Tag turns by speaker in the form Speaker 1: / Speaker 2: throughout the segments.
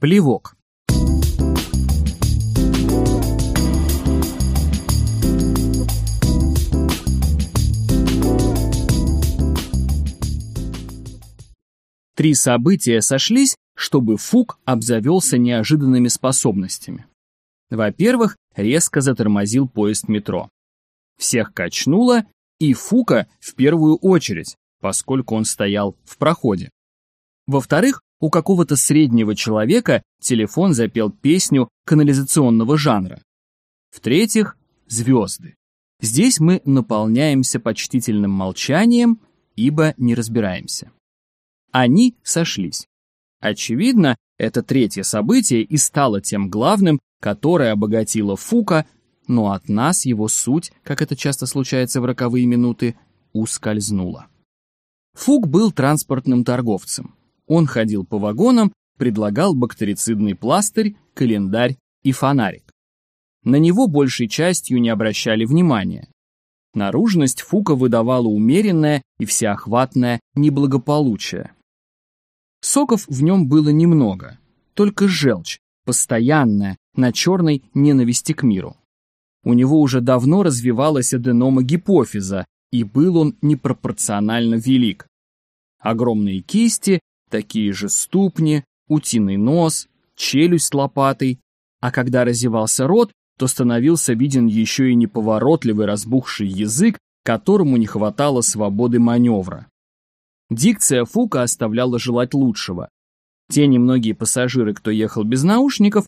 Speaker 1: Плевок. Три события сошлись, чтобы Фук обзавелся неожиданными способностями. Во-первых, резко затормозил поезд метро. Всех качнуло, и Фука в первую очередь, поскольку он стоял в проходе. Во-вторых, у какого-то среднего человека телефон запел песню канализационного жанра. В-третьих, звезды. Здесь мы наполняемся почтительным молчанием, ибо не разбираемся. Они сошлись. Очевидно, это третье событие и стало тем главным, которое обогатило Фука, но от нас его суть, как это часто случается в роковые минуты, ускользнула. Фук был транспортным торговцем. Он ходил по вагонам, предлагал бактерицидный пластырь, календарь и фонарик. На него большей частью не обращали внимания. Наружность Фука выдавала умеренное и всеохватное неблагополучие. Соков в нем было немного, только желчь, постоянная, на черной ненависти к миру. У него уже давно развивалась аденома гипофиза, и был он непропорционально велик. Огромные кисти, такие же ступни, утиный нос, челюсть лопатой, а когда разевался рот, то становился виден еще и неповоротливый разбухший язык, которому не хватало свободы маневра. Дикция Фука оставляла желать лучшего. Те немногие пассажиры, кто ехал без наушников,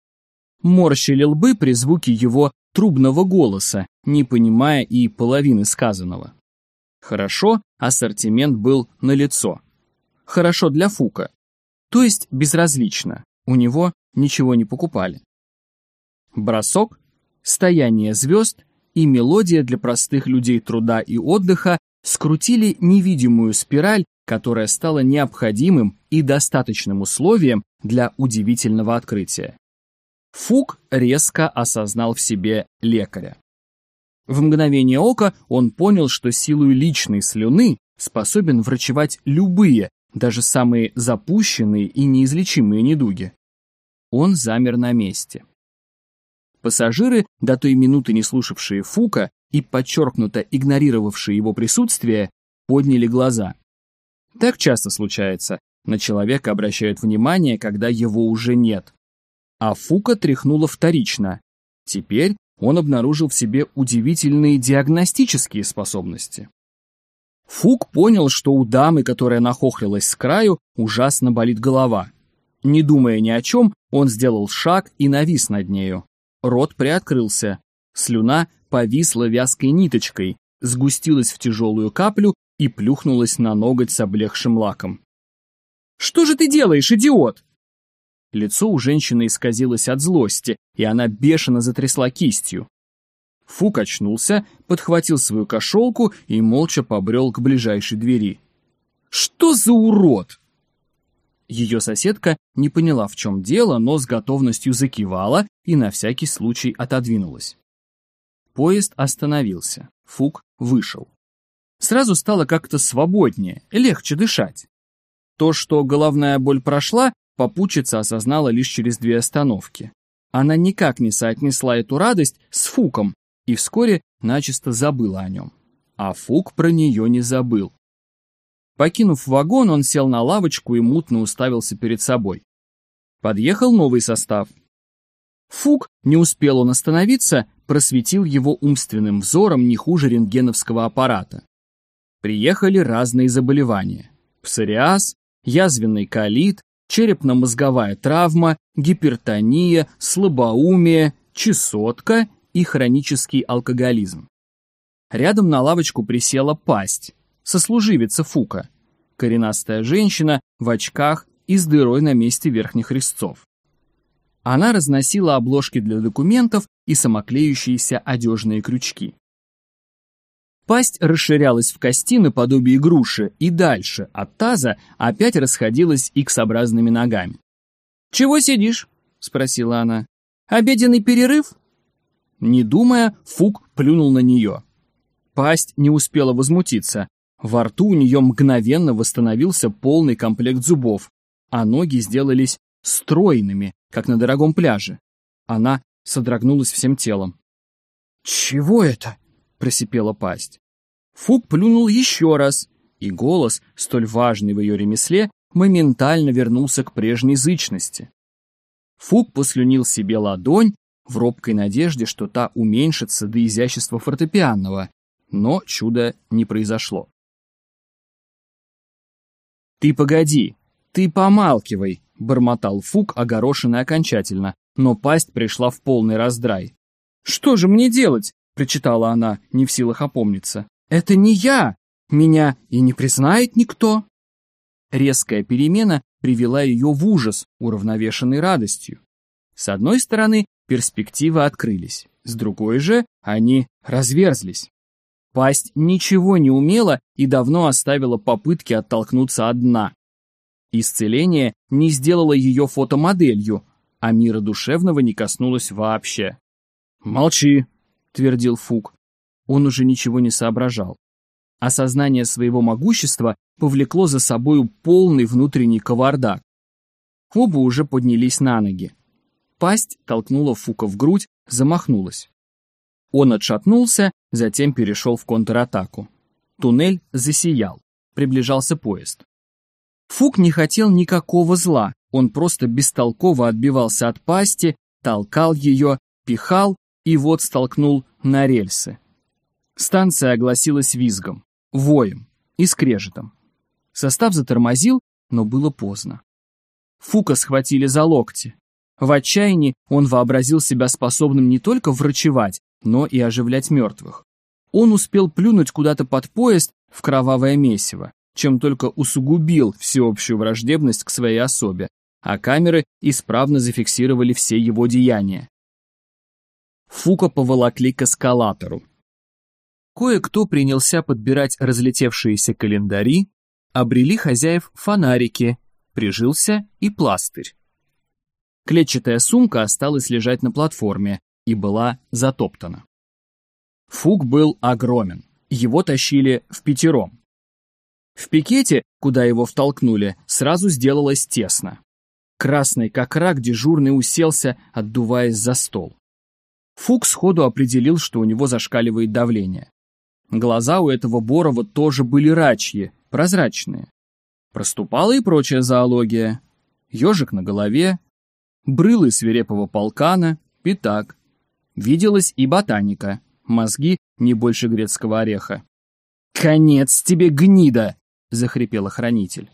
Speaker 1: морщили лбы при звуке его трубного голоса, не понимая и половины сказанного. Хорошо, ассортимент был налицо. Хорошо для Фука. То есть безразлично, у него ничего не покупали. Бросок, стояние звезд и мелодия для простых людей труда и отдыха скрутили невидимую спираль, которая стала необходимым и достаточным условием для удивительного открытия. Фук резко осознал в себе лекаря. В мгновение ока он понял, что силой личной слюны способен врачевать любые, даже самые запущенные и неизлечимые недуги. Он замер на месте. Пассажиры, до той минуты не слушавшие Фука и подчеркнуто игнорировавшие его присутствие, подняли глаза. Так часто случается, на человека обращают внимание, когда его уже нет. А Фука тряхнула вторично. Теперь он обнаружил в себе удивительные диагностические способности. Фук понял, что у дамы, которая нахохлилась с краю, ужасно болит голова. Не думая ни о чем, он сделал шаг и навис над нею. Рот приоткрылся. Слюна повисла вязкой ниточкой, сгустилась в тяжелую каплю и плюхнулась на ноготь с облегшим лаком. «Что же ты делаешь, идиот?» Лицо у женщины исказилось от злости, и она бешено затрясла кистью. Фук очнулся, подхватил свою кошелку и молча побрел к ближайшей двери. «Что за урод?» Ее соседка не поняла, в чем дело, но с готовностью закивала и на всякий случай отодвинулась. Поезд остановился. Фук вышел. Сразу стало как-то свободнее, легче дышать. То, что головная боль прошла, попутчица осознала лишь через две остановки. Она никак не соотнесла эту радость с Фуком и вскоре начисто забыла о нем. А Фук про нее не забыл. Покинув вагон, он сел на лавочку и мутно уставился перед собой. Подъехал новый состав. Фук, не успел он остановиться, просветил его умственным взором не хуже рентгеновского аппарата. Приехали разные заболевания. Псориаз, язвенный колит, черепно-мозговая травма, гипертония, слабоумие, чесотка и хронический алкоголизм. Рядом на лавочку присела пасть, сослуживица Фука, коренастая женщина в очках и с дырой на месте верхних резцов. Она разносила обложки для документов и самоклеющиеся одежные крючки. Пасть расширялась в кости наподобие груши и дальше, от таза, опять расходилась икс-образными ногами. «Чего сидишь?» — спросила она. «Обеденный перерыв?» Не думая, Фук плюнул на нее. Пасть не успела возмутиться. Во рту у нее мгновенно восстановился полный комплект зубов, а ноги сделались стройными, как на дорогом пляже. Она содрогнулась всем телом. «Чего это?» — просипела пасть. Фук плюнул еще раз, и голос, столь важный в ее ремесле, моментально вернулся к прежней зычности. Фук послюнил себе ладонь в робкой надежде, что та уменьшится до изящества фортепианного, но чуда не произошло. «Ты погоди, ты помалкивай», — бормотал Фук, огорошенный окончательно, но пасть пришла в полный раздрай. «Что же мне делать?» — причитала она, не в силах опомниться. «Это не я! Меня и не признает никто!» Резкая перемена привела ее в ужас, уравновешенный радостью. С одной стороны, перспективы открылись, с другой же они разверзлись. Пасть ничего не умела и давно оставила попытки оттолкнуться от дна. Исцеление не сделало ее фотомоделью, а мира душевного не коснулось вообще. «Молчи», — твердил Фук. Он уже ничего не соображал. Осознание своего могущества повлекло за собою полный внутренний кавардак. Оба уже поднялись на ноги. Пасть толкнула Фука в грудь, замахнулась. Он отшатнулся, затем перешел в контратаку. Туннель засиял. Приближался поезд. Фук не хотел никакого зла, он просто бестолково отбивался от пасти, толкал ее, пихал и вот столкнул на рельсы. Станция огласилась визгом, воем и скрежетом. Состав затормозил, но было поздно. Фука схватили за локти. В отчаянии он вообразил себя способным не только врачевать, но и оживлять мертвых. Он успел плюнуть куда-то под поезд в кровавое месиво, чем только усугубил всеобщую враждебность к своей особе, а камеры исправно зафиксировали все его деяния. Фука поволокли к эскалатору. Кое-кто принялся подбирать разлетевшиеся календари, обрели хозяев фонарики, прижился и пластырь. Клетчатая сумка осталась лежать на платформе и была затоптана. Фук был огромен, его тащили в пятером. В пикете, куда его втолкнули, сразу сделалось тесно. Красный как рак дежурный уселся, отдуваясь за стол. Фук сходу определил, что у него зашкаливает давление. Глаза у этого Борова тоже были рачьи, прозрачные. Проступала и прочая зоология. Ежик на голове, брылы свирепого полкана, пятак. Виделась и ботаника, мозги не больше грецкого ореха. «Конец тебе, гнида!» — захрипел охранитель.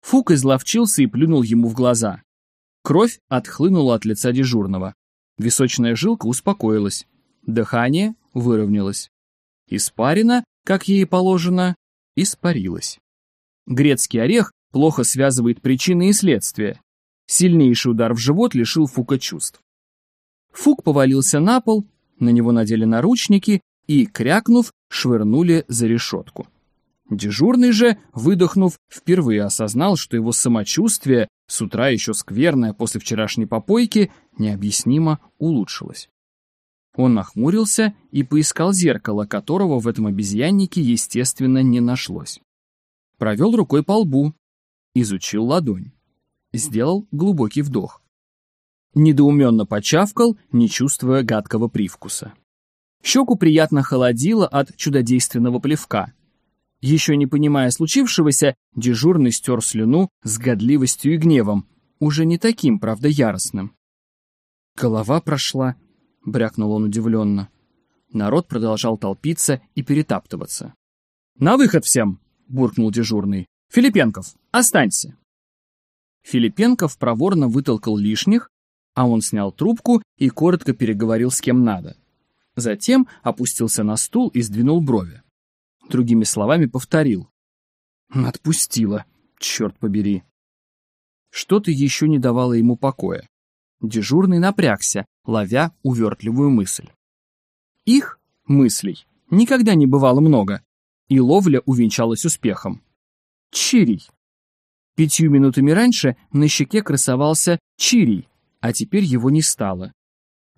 Speaker 1: Фук изловчился и плюнул ему в глаза. Кровь отхлынула от лица дежурного. Височная жилка успокоилась. Дыхание выровнялось. Испарина, как ей положено, испарилась. Грецкий орех плохо связывает причины и следствия. Сильнейший удар в живот лишил Фука чувств. Фук повалился на пол, на него надели наручники и, крякнув, швырнули за решетку. Дежурный же, выдохнув, впервые осознал, что его самочувствие, с утра еще скверное после вчерашней попойки, необъяснимо улучшилось. Он нахмурился и поискал зеркало, которого в этом обезьяннике, естественно, не нашлось. Провел рукой по лбу, изучил ладонь сделал глубокий вдох. Недоуменно почавкал, не чувствуя гадкого привкуса. Щеку приятно холодило от чудодейственного плевка. Еще не понимая случившегося, дежурный стер слюну с годливостью и гневом, уже не таким, правда, яростным. «Голова прошла», — брякнул он удивленно. Народ продолжал толпиться и перетаптываться. «На выход всем!» — буркнул дежурный. «Филипенков, останься!» Филипенков проворно вытолкал лишних, а он снял трубку и коротко переговорил с кем надо. Затем опустился на стул и сдвинул брови. Другими словами повторил. «Отпустила, черт побери». Что-то еще не давало ему покоя. Дежурный напрягся, ловя увертливую мысль. Их, мыслей, никогда не бывало много, и ловля увенчалась успехом. Чирий. Пятью минутами раньше на щеке красовался чирий, а теперь его не стало.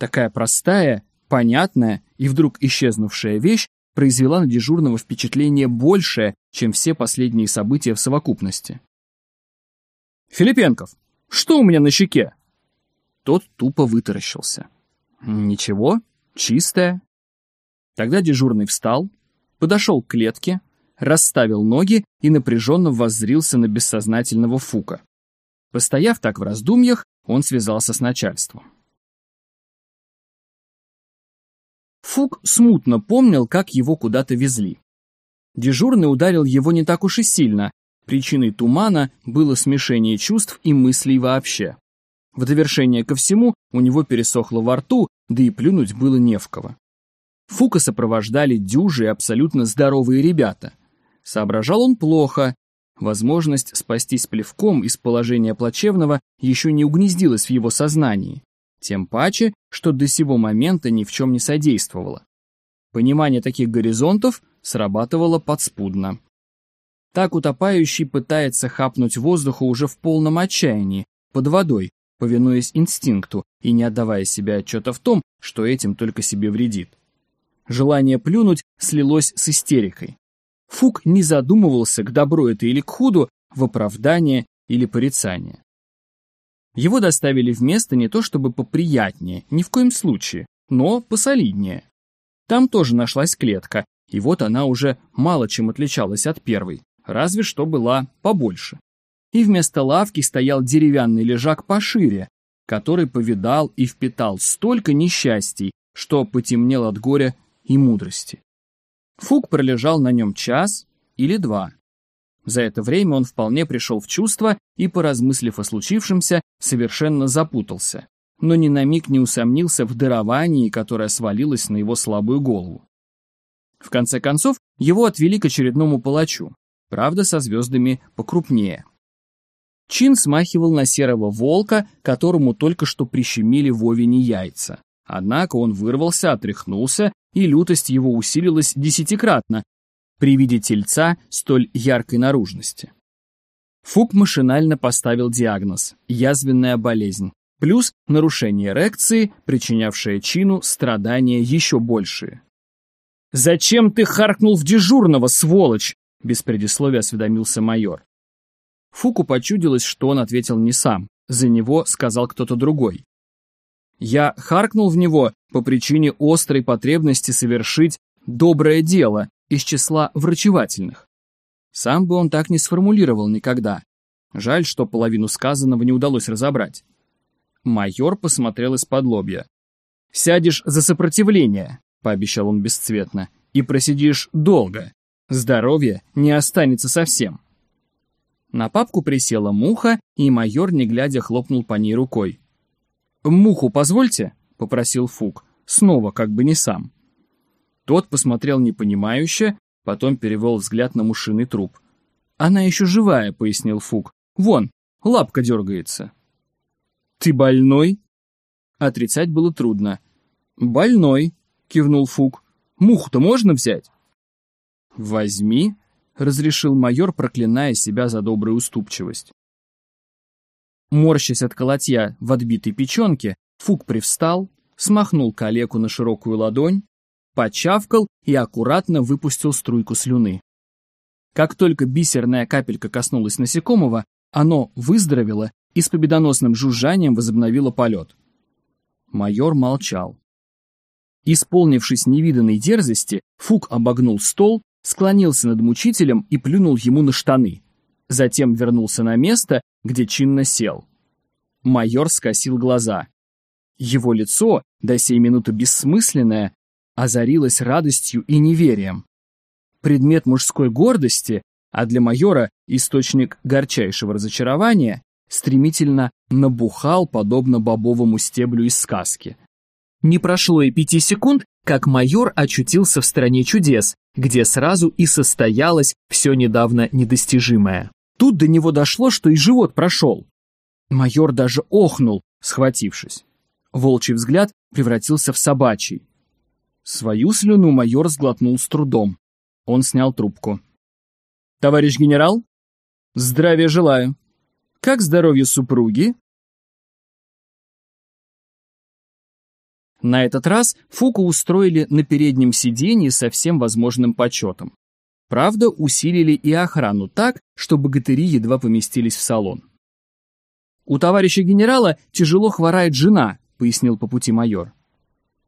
Speaker 1: Такая простая, понятная и вдруг исчезнувшая вещь произвела на дежурного впечатление большее, чем все последние события в совокупности. «Филипенков, что у меня на щеке?» Тот тупо вытаращился. Ничего, чистая. Тогда дежурный встал, подошел к клетке, расставил ноги и напряженно воззрился на бессознательного Фука. Постояв так в раздумьях, он связался с начальством. Фук смутно помнил, как его куда-то везли. Дежурный ударил его не так уж и сильно, причиной тумана было смешение чувств и мыслей вообще. В довершение ко всему у него пересохло во рту, да и плюнуть было не в кого. Фука сопровождали дюжи абсолютно здоровые ребята. Соображал он плохо. Возможность спастись плевком из положения плачевного еще не угнездилась в его сознании. Тем паче, что до сего момента ни в чем не содействовало. Понимание таких горизонтов срабатывало подспудно. Так утопающий пытается хапнуть воздуха уже в полном отчаянии, под водой, повинуясь инстинкту и не отдавая себе отчета в том, что этим только себе вредит. Желание плюнуть слилось с истерикой. Фук не задумывался, к добру это или к худу, в оправдание или порицание. Его доставили в место не то чтобы поприятнее, ни в коем случае, но посолиднее. Там тоже нашлась клетка, и вот она уже мало чем отличалась от первой, разве что была побольше. И вместо лавки стоял деревянный лежак пошире, который повидал и впитал столько несчастий, что потемнел от горя и мудрости. Фук пролежал на нем час или два. За это время он вполне пришел в чувство и, поразмыслив о случившемся, совершенно запутался, но ни на миг не усомнился в даровании, которое свалилось на его слабую голову. В конце концов, его отвели к очередному палачу, правда, со звездами покрупнее. Чин смахивал на серого волка, которому только что прищемили Вовине яйца. Однако он вырвался, отряхнулся, и лютость его усилилась десятикратно при виде тельца столь яркой наружности. Фук машинально поставил диагноз – язвенная болезнь, плюс нарушение эрекции, причинявшее Чину страдания еще большие. «Зачем ты харкнул в дежурного, сволочь?» – без предисловия осведомился майор. Фуку почудилось, что он ответил не сам, за него сказал кто-то другой. Я харкнул в него по причине острой потребности совершить доброе дело из числа врачевательных. Сам бы он так не сформулировал никогда. Жаль, что половину сказанного не удалось разобрать. Майор посмотрел из-под лобья. «Сядешь за сопротивление», — пообещал он бесцветно, — «и просидишь долго. Здоровья не останется совсем». На папку присела муха, и майор, не глядя, хлопнул по ней рукой. «Муху позвольте?» — попросил Фук, снова как бы не сам. Тот посмотрел непонимающе, потом перевел взгляд на мушиный труп. «Она еще живая», — пояснил Фук. «Вон, лапка дергается». «Ты больной?» Отрицать было трудно. «Больной», — кивнул Фук. «Муху-то можно взять?» «Возьми», — разрешил майор, проклиная себя за добрую уступчивость. Морщась от колотья в отбитой печенке, Фук привстал, смахнул калеку на широкую ладонь, почавкал и аккуратно выпустил струйку слюны. Как только бисерная капелька коснулась насекомого, оно выздоровело и с победоносным жужжанием возобновило полет. Майор молчал. Исполнившись невиданной дерзости, Фук обогнул стол, склонился над мучителем и плюнул ему на штаны. Затем вернулся на место где чинно сел. Майор скосил глаза. Его лицо, до сей минуты бессмысленное, озарилось радостью и неверием. Предмет мужской гордости, а для майора источник горчайшего разочарования, стремительно набухал, подобно бобовому стеблю из сказки. Не прошло и пяти секунд, как майор очутился в стране чудес, где сразу и состоялось все недавно недостижимое. Тут до него дошло, что и живот прошел. Майор даже охнул, схватившись. Волчий взгляд превратился в собачий. Свою слюну майор сглотнул с трудом. Он снял трубку. «Товарищ генерал? Здравия желаю. Как здоровье супруги?» На этот раз Фуку устроили на переднем сиденье со всем возможным почетом. Правда, усилили и охрану так, что богатыри едва поместились в салон. У товарища генерала тяжело хворает жена, пояснил по пути майор.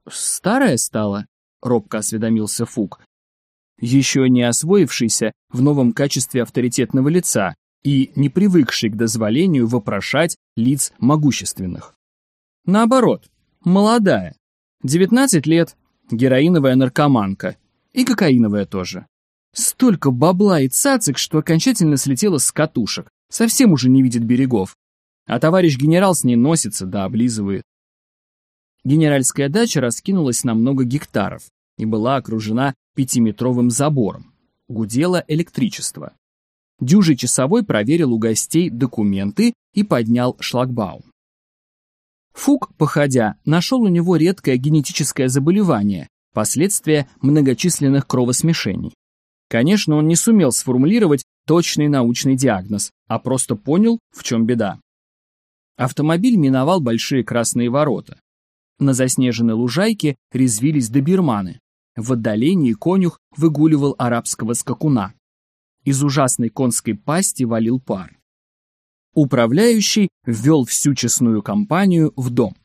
Speaker 1: Старая стала? Робко осведомился Фук. Еще не освоившийся в новом качестве авторитетного лица и не привыкший к дозволению вопрошать лиц могущественных. Наоборот, молодая. 19 лет, героиновая наркоманка. И кокаиновая тоже. Столько бабла и цацик, что окончательно слетела с катушек. Совсем уже не видит берегов. А товарищ генерал с ней носится да облизывает. Генеральская дача раскинулась на много гектаров и была окружена пятиметровым забором. Гудело электричество. Дюжий часовой проверил у гостей документы и поднял шлагбаум. Фук, походя, нашел у него редкое генетическое заболевание, последствия многочисленных кровосмешений. Конечно, он не сумел сформулировать точный научный диагноз, а просто понял, в чем беда. Автомобиль миновал большие красные ворота. На заснеженной лужайке резвились доберманы. В отдалении конюх выгуливал арабского скакуна. Из ужасной конской пасти валил пар. Управляющий ввел всю честную компанию в дом.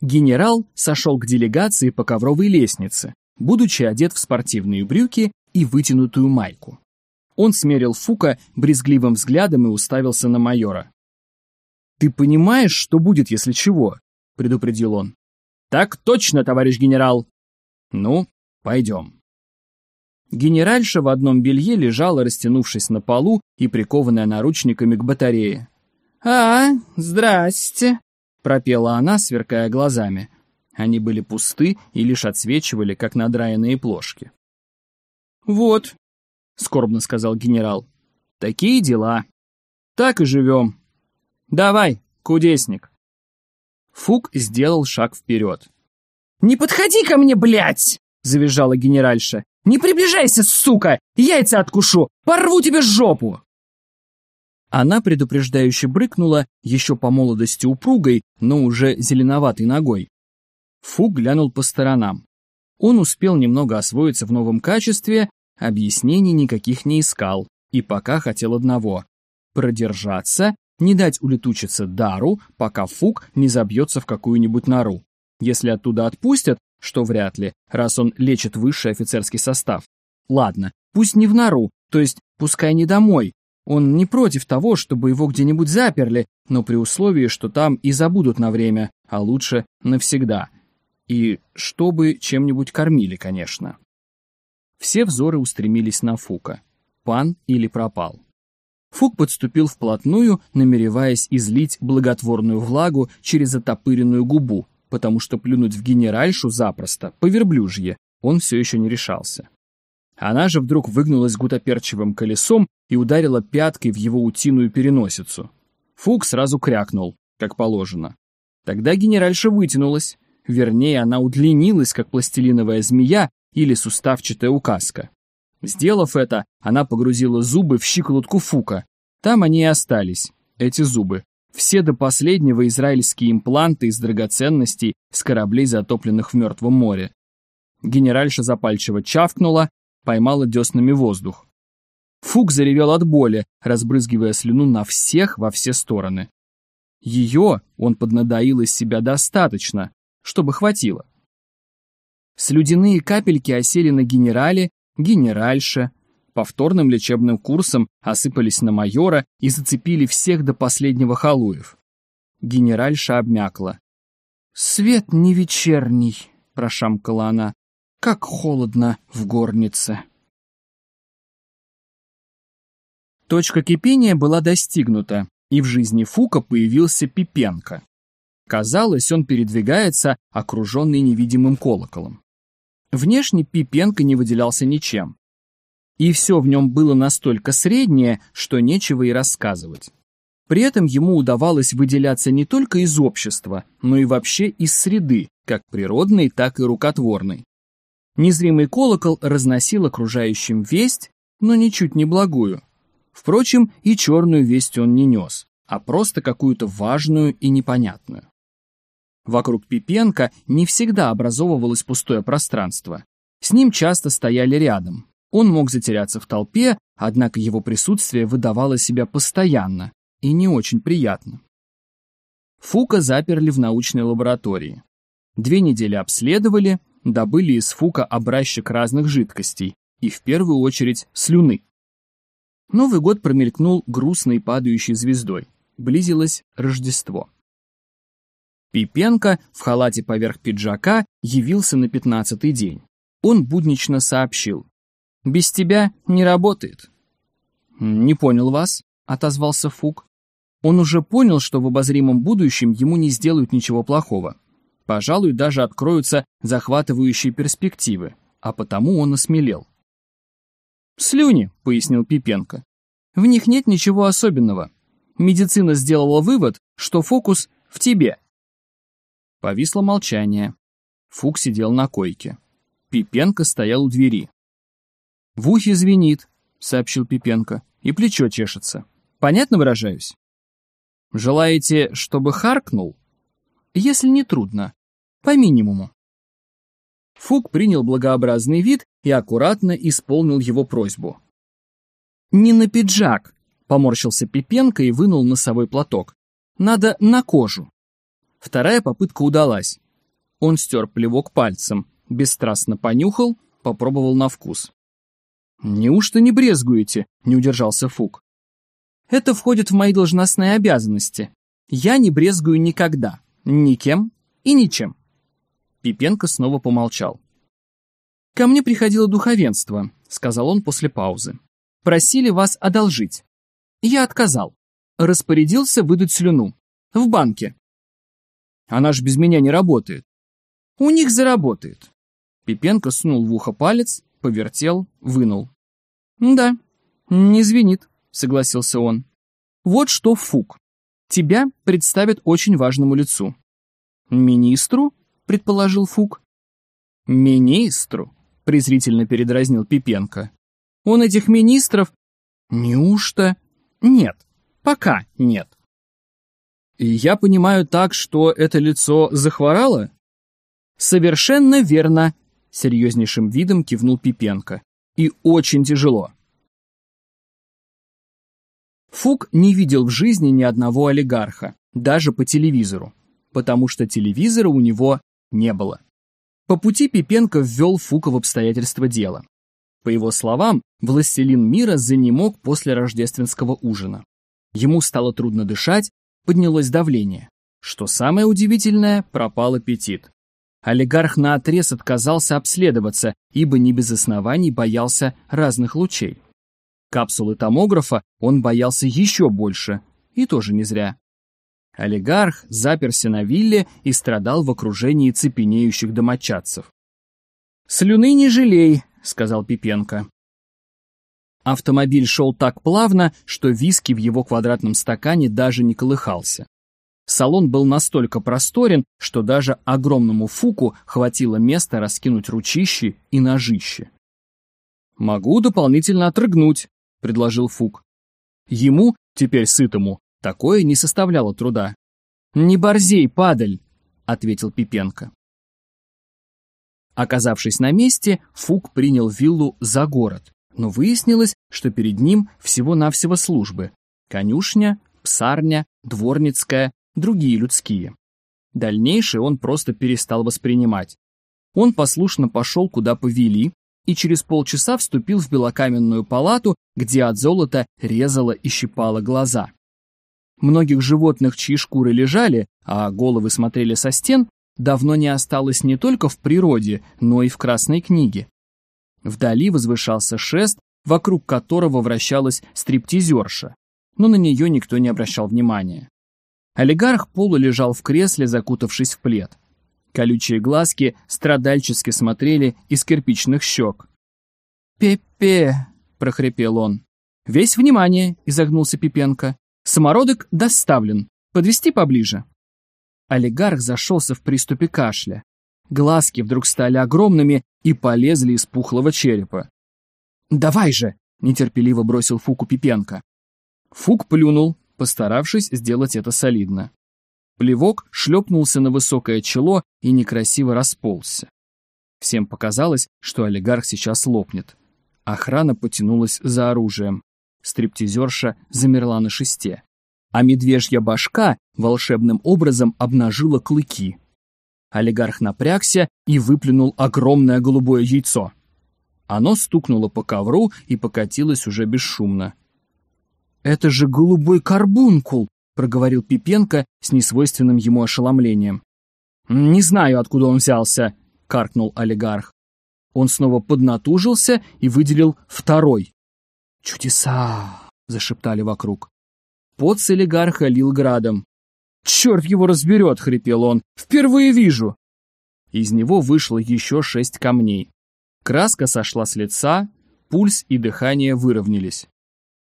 Speaker 1: Генерал сошел к делегации по ковровой лестнице, будучи одет в спортивные брюки и вытянутую майку. Он смерил Фука брезгливым взглядом и уставился на майора. «Ты понимаешь, что будет, если чего?» — предупредил он. «Так точно, товарищ генерал!» «Ну, пойдем». Генеральша в одном белье лежала, растянувшись на полу и прикованная наручниками к батарее. «А, здрасте!» — пропела она, сверкая глазами. Они были пусты и лишь отсвечивали, как надраенные плошки. «Вот», — скорбно сказал генерал, — «такие дела. Так и живем. Давай, кудесник». Фук сделал шаг вперед. «Не подходи ко мне, блядь!» — завизжала генеральша. «Не приближайся, сука! Яйца откушу! Порву тебе жопу!» Она предупреждающе брыкнула, еще по молодости упругой, но уже зеленоватой ногой. Фук глянул по сторонам. Он успел немного освоиться в новом качестве, объяснений никаких не искал, и пока хотел одного — продержаться, не дать улетучиться дару, пока Фук не забьется в какую-нибудь нору. Если оттуда отпустят, что вряд ли, раз он лечит высший офицерский состав. Ладно, пусть не в нору, то есть пускай не домой. Он не против того, чтобы его где-нибудь заперли, но при условии, что там и забудут на время, а лучше навсегда. И чтобы чем-нибудь кормили, конечно. Все взоры устремились на Фука. Пан или пропал. Фук подступил вплотную, намереваясь излить благотворную влагу через отопыренную губу, потому что плюнуть в генеральшу запросто, по верблюжье, он все еще не решался. Она же вдруг выгнулась гутоперчивым колесом и ударила пяткой в его утиную переносицу. Фук сразу крякнул, как положено. Тогда генеральша вытянулась, вернее, она удлинилась, как пластилиновая змея или суставчатая указка. Сделав это, она погрузила зубы в щиколотку Фука. Там они и остались, эти зубы, все до последнего израильские импланты из драгоценностей с кораблей, затопленных в Мертвом море. Генеральша запальчиво чавкнула, поймала деснами воздух. Фук заревел от боли, разбрызгивая слюну на всех во все стороны. Ее он поднадоил из себя достаточно, чтобы хватило. Слюдяные капельки осели на генерале, генеральше, повторным лечебным курсом осыпались на майора и зацепили всех до последнего халуев. Генеральша обмякла. «Свет не вечерний», — прошамкала она, — «как холодно в горнице». Точка кипения была достигнута, и в жизни Фука появился Пипенко. Казалось, он передвигается, окруженный невидимым колоколом. Внешне Пипенко не выделялся ничем. И все в нем было настолько среднее, что нечего и рассказывать. При этом ему удавалось выделяться не только из общества, но и вообще из среды, как природной, так и рукотворной. Незримый колокол разносил окружающим весть, но ничуть не благую. Впрочем, и черную весть он не нес, а просто какую-то важную и непонятную. Вокруг Пипенко не всегда образовывалось пустое пространство. С ним часто стояли рядом, он мог затеряться в толпе, однако его присутствие выдавало себя постоянно и не очень приятно. Фука заперли в научной лаборатории. Две недели обследовали, добыли из Фука образчик разных жидкостей, и в первую очередь слюны. Новый год промелькнул грустной падающей звездой. Близилось Рождество. Пипенко в халате поверх пиджака явился на пятнадцатый день. Он буднично сообщил. «Без тебя не работает». «Не понял вас», — отозвался Фук. Он уже понял, что в обозримом будущем ему не сделают ничего плохого. Пожалуй, даже откроются захватывающие перспективы, а потому он осмелел. «Слюни», — пояснил Пипенко. «В них нет ничего особенного. Медицина сделала вывод, что фокус в тебе». Повисло молчание. Фук сидел на койке. Пипенко стоял у двери. «В ухе звенит», — сообщил Пипенко, — «и плечо чешется. Понятно выражаюсь?» «Желаете, чтобы харкнул?» «Если не трудно. По минимуму». Фук принял благообразный вид и аккуратно исполнил его просьбу. «Не на пиджак», — поморщился Пипенко и вынул носовой платок. «Надо на кожу». Вторая попытка удалась. Он стер плевок пальцем, бесстрастно понюхал, попробовал на вкус. «Неужто не брезгуете?» — не удержался Фук. «Это входит в мои должностные обязанности. Я не брезгую никогда, никем и ничем». Пипенко снова помолчал. «Ко мне приходило духовенство», — сказал он после паузы. «Просили вас одолжить. Я отказал. Распорядился выдать слюну. В банке. Она ж без меня не работает. У них заработает. Пипенко сунул в ухо палец, повертел, вынул. «Да, не звенит», — согласился он. «Вот что, Фук, тебя представят очень важному лицу». «Министру?» — предположил Фук. «Министру?» — презрительно передразнил Пипенко. «Он этих министров...» «Неужто?» «Нет, пока нет». «И я понимаю так, что это лицо захворало?» «Совершенно верно», — серьезнейшим видом кивнул Пипенко. «И очень тяжело». Фук не видел в жизни ни одного олигарха, даже по телевизору, потому что телевизора у него не было. По пути Пипенко ввел Фука в обстоятельства дела. По его словам, властелин мира занемог после рождественского ужина. Ему стало трудно дышать, поднялось давление. Что самое удивительное, пропал аппетит. Олигарх наотрез отказался обследоваться, ибо не без оснований боялся разных лучей. Капсулы томографа он боялся еще больше, и тоже не зря. Олигарх заперся на вилле и страдал в окружении цепенеющих домочадцев. «Слюны не жалей», — сказал Пипенко. Автомобиль шел так плавно, что виски в его квадратном стакане даже не колыхался. Салон был настолько просторен, что даже огромному Фуку хватило места раскинуть ручищи и ножище. «Могу дополнительно отрыгнуть», — предложил Фук. Ему, теперь сытому, такое не составляло труда. «Не борзей, падаль», — ответил Пипенко. Оказавшись на месте, Фук принял виллу за город, но выяснилось, что перед ним всего-навсего службы. Конюшня, псарня, дворницкая, другие людские. Дальнейшее он просто перестал воспринимать. Он послушно пошел, куда повели, и через полчаса вступил в белокаменную палату, где от золота резало и щипало глаза. Многих животных, чьи шкуры лежали, а головы смотрели со стен, давно не осталось не только в природе, но и в Красной книге. Вдали возвышался шест, вокруг которого вращалась стриптизерша, но на нее никто не обращал внимания. Олигарх полулежал в кресле, закутавшись в плед. Колючие глазки страдальчески смотрели из кирпичных щек. «Пепе!» — прохрипел он. «Весь внимание!» — изогнулся Пипенко. «Самородок доставлен. Подвести поближе». Олигарх зашелся в приступе кашля. Глазки вдруг стали огромными и полезли из пухлого черепа. «Давай же!» — нетерпеливо бросил Фуку Пипенко. Фук плюнул, постаравшись сделать это солидно. Плевок шлепнулся на высокое чело и некрасиво расползся. Всем показалось, что олигарх сейчас лопнет. Охрана потянулась за оружием. Стриптизерша замерла на шесте. а медвежья башка волшебным образом обнажила клыки. Олигарх напрягся и выплюнул огромное голубое яйцо. Оно стукнуло по ковру и покатилось уже бесшумно. «Это же голубой карбункул!» — проговорил Пипенко с несвойственным ему ошеломлением. «Не знаю, откуда он взялся», — каркнул олигарх. Он снова поднатужился и выделил второй. «Чудеса!» — зашептали вокруг. Пот с олигарха лил градом. «Черт его разберет!» — хрипел он. «Впервые вижу!» Из него вышло еще шесть камней. Краска сошла с лица, пульс и дыхание выровнялись.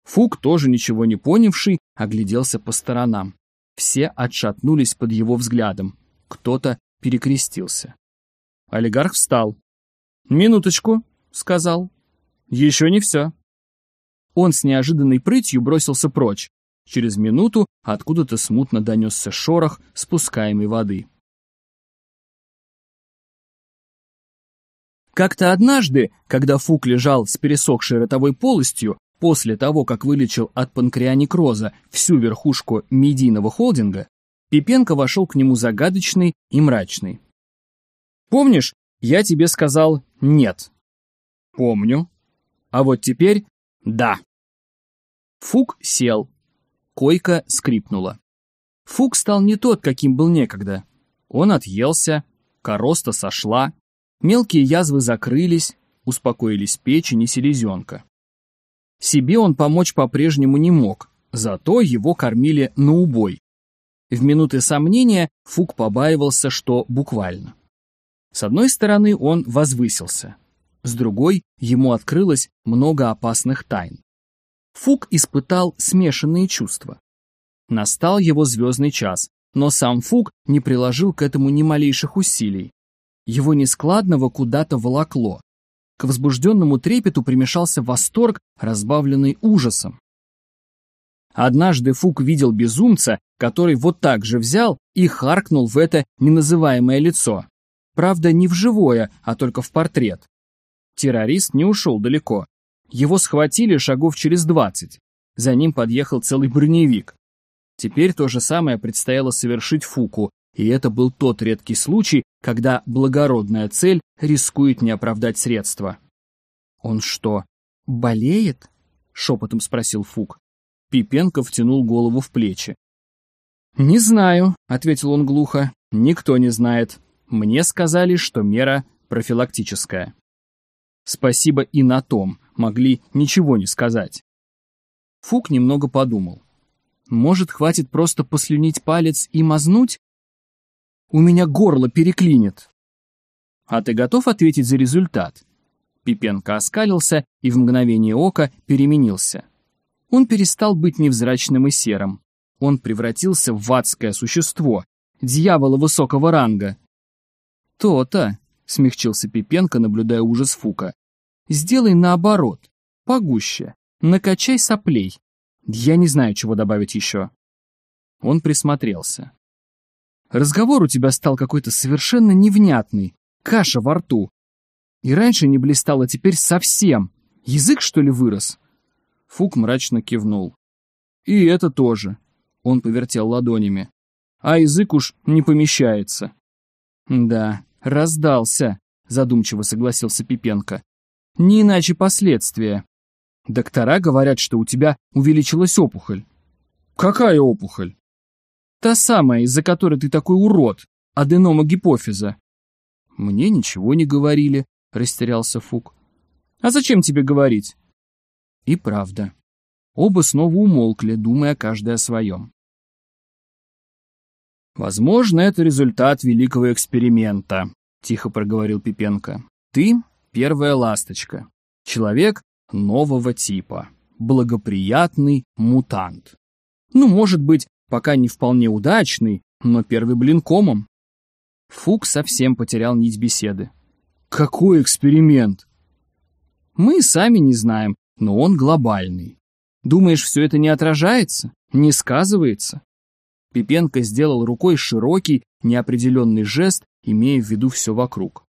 Speaker 1: Фук, тоже ничего не понявший, огляделся по сторонам. Все отшатнулись под его взглядом. Кто-то перекрестился. Олигарх встал. «Минуточку», — сказал. «Еще не все». Он с неожиданной прытью бросился прочь. Через минуту откуда-то смутно донесся шорох спускаемой воды. Как-то однажды, когда Фук лежал с пересохшей ротовой полостью, после того, как вылечил от панкреонекроза всю верхушку медийного холдинга, Пипенко вошел к нему загадочный и мрачный. «Помнишь, я тебе сказал «нет»?» «Помню. А вот теперь «да». Фук сел, Койка скрипнула. Фук стал не тот, каким был некогда. Он отъелся, короста сошла, мелкие язвы закрылись, успокоились печень и селезенка. Себе он помочь по-прежнему не мог, зато его кормили на убой. В минуты сомнения Фук побаивался, что буквально. С одной стороны, он возвысился. С другой, ему открылось много опасных тайн. Фук испытал смешанные чувства. Настал его звездный час, но сам Фук не приложил к этому ни малейших усилий. Его нескладного куда-то волокло. К возбужденному трепету примешался восторг, разбавленный ужасом. Однажды Фук видел безумца, который вот так же взял и харкнул в это неназываемое лицо. Правда, не в живое, а только в портрет. Террорист не ушел далеко. Его схватили шагов через двадцать. За ним подъехал целый броневик. Теперь то же самое предстояло совершить Фуку, и это был тот редкий случай, когда благородная цель рискует не оправдать средства. «Он что, болеет?» — шепотом спросил Фук. Пипенко втянул голову в плечи. «Не знаю», — ответил он глухо. «Никто не знает. Мне сказали, что мера профилактическая». Спасибо и на том, могли ничего не сказать. Фук немного подумал. Может, хватит просто послюнить палец и мазнуть? У меня горло переклинит. А ты готов ответить за результат? Пипенко оскалился и в мгновение ока переменился. Он перестал быть невзрачным и серым. Он превратился в адское существо, дьявола высокого ранга. «То-то», — смягчился Пипенко, наблюдая ужас Фука. Сделай наоборот, погуще, накачай соплей. Я не знаю, чего добавить еще. Он присмотрелся. Разговор у тебя стал какой-то совершенно невнятный, каша во рту. И раньше не блистал, а теперь совсем. Язык, что ли, вырос? Фук мрачно кивнул. И это тоже. Он повертел ладонями. А язык уж не помещается. Да, раздался, задумчиво согласился Пипенко. Не иначе последствия. Доктора говорят, что у тебя увеличилась опухоль. Какая опухоль? Та самая, из-за которой ты такой урод, аденома гипофиза. Мне ничего не говорили, растерялся Фук. А зачем тебе говорить? И правда. Оба снова умолкли, думая каждый о своем. «Возможно, это результат великого эксперимента», — тихо проговорил Пипенко. «Ты первая ласточка. Человек нового типа. Благоприятный мутант. Ну, может быть, пока не вполне удачный, но первый блин комом. Фук совсем потерял нить беседы. Какой эксперимент? Мы сами не знаем, но он глобальный. Думаешь, все это не отражается, не сказывается? Пипенко сделал рукой широкий, неопределенный жест, имея в виду все вокруг.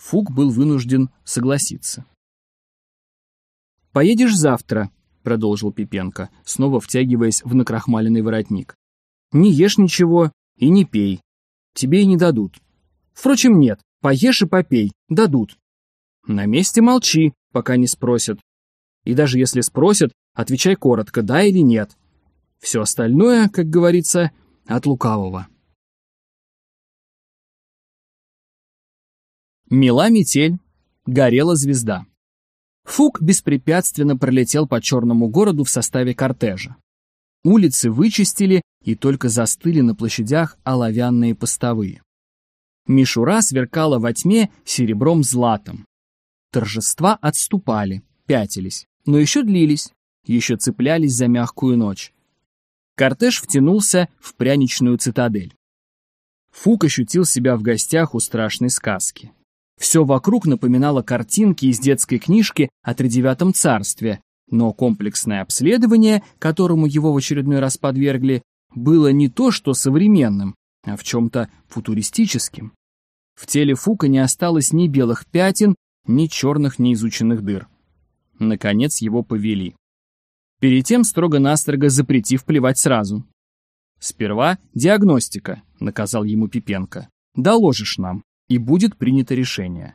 Speaker 1: Фук был вынужден согласиться. «Поедешь завтра», — продолжил Пипенко, снова втягиваясь в накрахмаленный воротник. «Не ешь ничего и не пей. Тебе и не дадут. Впрочем, нет, поешь и попей, дадут. На месте молчи, пока не спросят. И даже если спросят, отвечай коротко, да или нет. Все остальное, как говорится, от лукавого. Мела метель, горела звезда. Фук беспрепятственно пролетел по черному городу в составе кортежа. Улицы вычистили и только застыли на площадях оловянные постовые. Мишура сверкала во тьме серебром-златом. Торжества отступали, пятились, но еще длились, еще цеплялись за мягкую ночь. Кортеж втянулся в пряничную цитадель. Фук ощутил себя в гостях у страшной сказки. Все вокруг напоминало картинки из детской книжки о тридевятом царстве, но комплексное обследование, которому его в очередной раз подвергли, было не то что современным, а в чем-то футуристическим. В теле Фука не осталось ни белых пятен, ни черных неизученных дыр. Наконец его повели. Перед тем строго-настрого запретив плевать сразу. «Сперва диагностика», — наказал ему Пипенко. «Доложишь нам, и будет принято решение».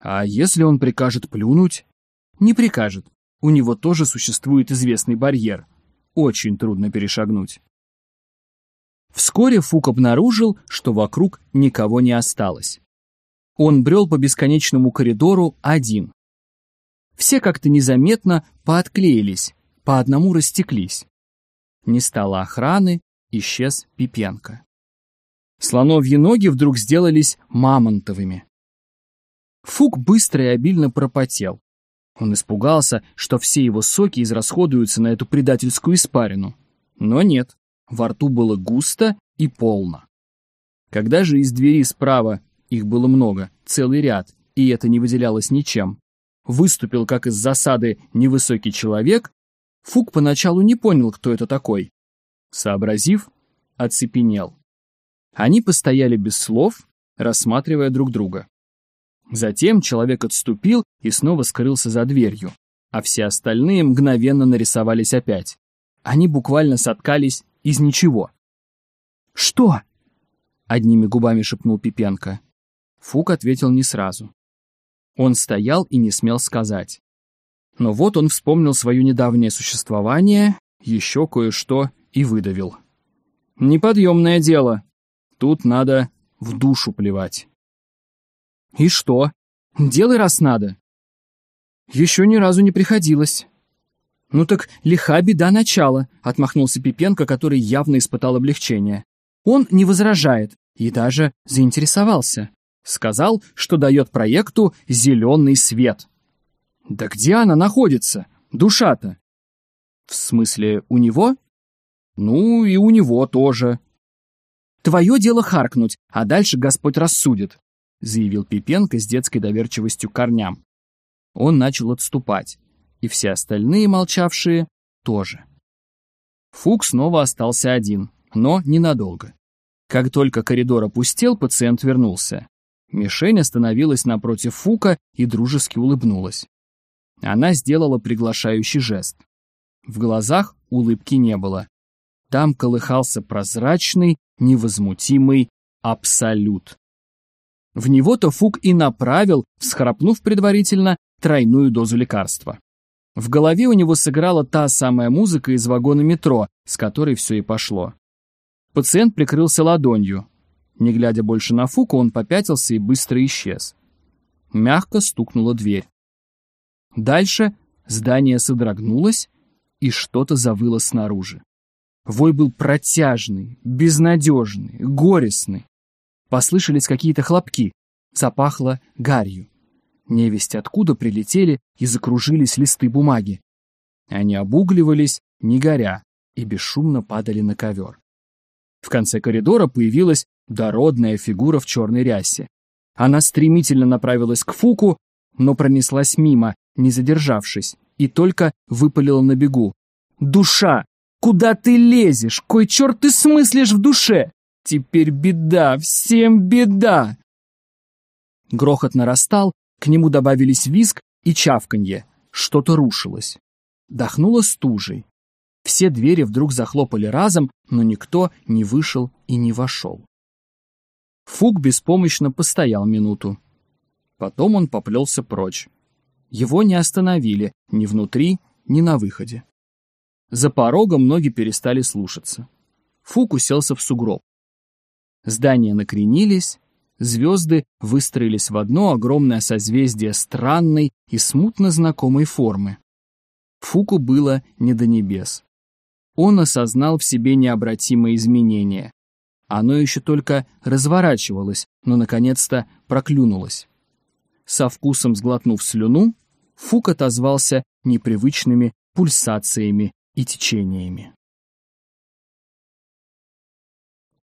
Speaker 1: «А если он прикажет плюнуть?» «Не прикажет. У него тоже существует известный барьер. Очень трудно перешагнуть». Вскоре Фук обнаружил, что вокруг никого не осталось. Он брел по бесконечному коридору один. Все как-то незаметно поотклеились, по одному растеклись. Не стало охраны, исчез Пипенко. Слоновьи ноги вдруг сделались мамонтовыми. Фук быстро и обильно пропотел. Он испугался, что все его соки израсходуются на эту предательскую испарину. Но нет, во рту было густо и полно. Когда же из двери справа, их было много, целый ряд, и это не выделялось ничем, выступил как из засады невысокий человек, Фук поначалу не понял, кто это такой. Сообразив, оцепенел. Они постояли без слов, рассматривая друг друга. Затем человек отступил и снова скрылся за дверью, а все остальные мгновенно нарисовались опять. Они буквально соткались из ничего. «Что?» — одними губами шепнул Пипенко. Фук ответил не сразу. Он стоял и не смел сказать. Но вот он вспомнил свое недавнее существование, еще кое-что и выдавил. «Неподъемное дело. Тут надо в душу плевать». «И что? Делай, раз надо». «Еще ни разу не приходилось». «Ну так лиха беда начала», — отмахнулся Пипенко, который явно испытал облегчение. Он не возражает и даже заинтересовался. Сказал, что дает проекту зеленый свет. «Да где она находится? Душа-то?» «В смысле, у него?» «Ну, и у него тоже». «Твое дело харкнуть, а дальше Господь рассудит», заявил Пипенко с детской доверчивостью корням. Он начал отступать и все остальные молчавшие тоже. Фук снова остался один, но ненадолго. Как только коридор опустел, пациент вернулся. Мишень остановилась напротив Фука и дружески улыбнулась. Она сделала приглашающий жест. В глазах улыбки не было. Там колыхался прозрачный, невозмутимый абсолют. В него-то Фук и направил, всхрапнув предварительно, тройную дозу лекарства. В голове у него сыграла та самая музыка из вагона метро, с которой все и пошло. Пациент прикрылся ладонью. Не глядя больше на Фуку, он попятился и быстро исчез. Мягко стукнула дверь. Дальше здание содрогнулось, и что-то завыло снаружи. Вой был протяжный, безнадежный, горестный. Послышались какие-то хлопки, запахло гарью. Невесть откуда прилетели и закружились листы бумаги. Они обугливались, не горя, и бесшумно падали на ковер. В конце коридора появилась дородная фигура в черной рясе. Она стремительно направилась к Фуку, но пронеслась мимо, не задержавшись, и только выпалила на бегу. «Душа! Куда ты лезешь? Кой черт ты смыслишь в душе? Теперь беда, всем беда!» Грохот нарастал, к нему добавились визг и чавканье. Что-то рушилось. дохнуло стужей. Все двери вдруг захлопали разом, но никто не вышел и не вошел. Фук беспомощно постоял минуту. Потом он поплелся прочь. Его не остановили ни внутри, ни на выходе. За порогом ноги перестали слушаться. Фук уселся в сугроб. Здания накренились, звезды выстроились в одно огромное созвездие странной и смутно знакомой формы. Фуку было не до небес. Он осознал в себе необратимое изменение. Оно еще только разворачивалось, но наконец-то проклюнулось. Со вкусом сглотнув слюну, Фук отозвался непривычными пульсациями и течениями.